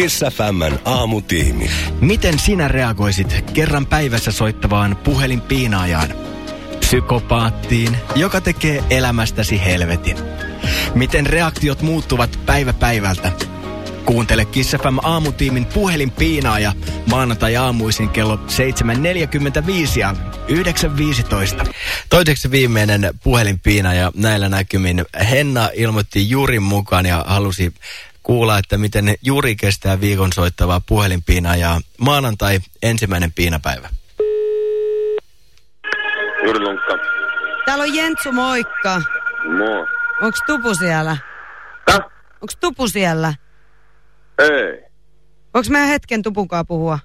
Kiss FMn aamutiimi. Miten sinä reagoisit kerran päivässä soittavaan puhelinpiinaajaan? Psykopaattiin, joka tekee elämästäsi helvetin. Miten reaktiot muuttuvat päivä päivältä? Kuuntele Kiss FM aamutiimin puhelinpiinaaja maanantai aamuisin kello 7.45 ja 9.15. Toiseksi viimeinen puhelinpiinaaja näillä näkymin. Henna ilmoitti Jurin mukaan ja halusi kuulla, että miten Juri kestää viikon soittavaa puhelinpiinaajaa maanantai ensimmäinen piinapäivä. Juri Lunkka. Täällä on Jentsu, moikka. Moi. Onks Tupu siellä? Täh? Onks Tupu siellä? Ei. Onks meidän hetken Tupunkaan puhua?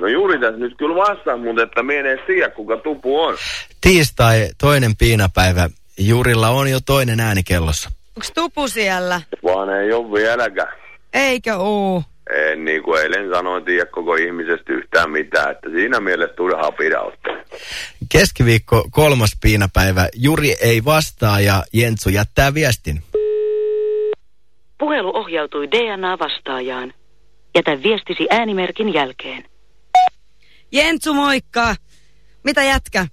No Juri tässä nyt kyllä vastaa, mutta että me en tiedä, kuka Tupu on. Tiistai toinen piinapäivä. Jurilla on jo toinen ääni kellossa. Onks Tupu siellä? Vaan ei ole vieläkään. Eikö oo? En niin kuin eilen sanoin, tiedä koko ihmisestä yhtään mitään, että siinä mielessä turhaa pidäuttele. Keskiviikko kolmas piinapäivä. Juri ei vastaa ja Jentsu jättää viestin. Puhelu ohjautui DNA-vastaajaan. Jätä viestisi äänimerkin jälkeen. Jentsu, moikka. Mitä jätkä?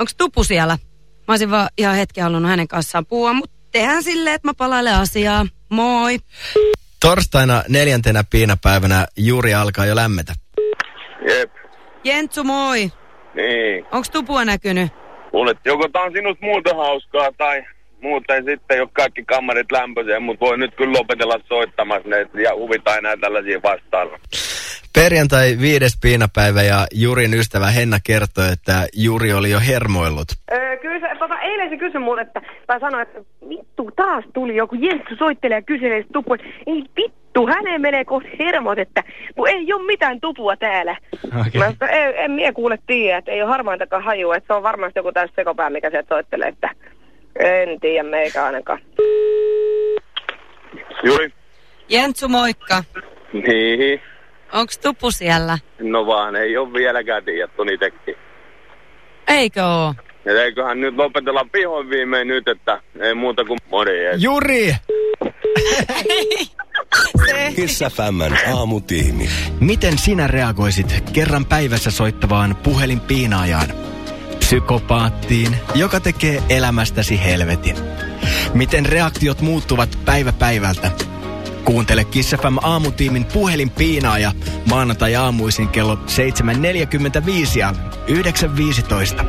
Onks Tupu siellä? Mä olisin vaan ihan hetken halunnut hänen kanssaan puhua, mutta tehdään silleen, että mä palailen asiaa. Moi. Torstaina neljäntenä piinapäivänä Juri alkaa jo lämmetä. Jep. Jentsu, moi. Niin. Onks Tupua näkynyt? Kuulet, joko tää on sinut muuten hauskaa tai muuten sitten ole kaikki kammarit lämpöisiä, mutta voi nyt kyllä lopetella soittamassa ne ja huvita enää tällaisia vastailla. Perjantai viides piinapäivä ja Jurin ystävä Henna kertoi, että Juri oli jo hermoillut. Öö, kyllä se, tota, eilen se kysyi mulle, että, tai sanoi, että vittu taas tuli joku Jenssu soittelee ja kyselee sit tupua. Ei vittu, häneen menee kohta hermot, että kun ei ole mitään tupua täällä. Okei. Mä sanoin, ei, en mie kuule tiedä, että ei ole harmaintakaan hajua, että se on varmasti joku täys sekopää, mikä sieltä soittelee, että en tiedä meikä ainakaan. Juri? Jentsu, moikka. Niin. Onks Tupu siellä? No vaan, ei ole vieläkään tiedetty niitäkin. Eikö oo? Et eiköhän nyt lopetella pihoin viimein nyt, että ei muuta kuin morjens. Juri! Kiss FMn aamutiimi. Miten sinä reagoisit kerran päivässä soittavaan puhelinpiinaajaan? Psykopaattiin, joka tekee elämästäsi helvetin. Miten reaktiot muuttuvat päivä päivältä? Kuuntele Kiss FM aamutiimin puhelinpiinaaja maanantai aamuisin kello 7.45 ja 9.15.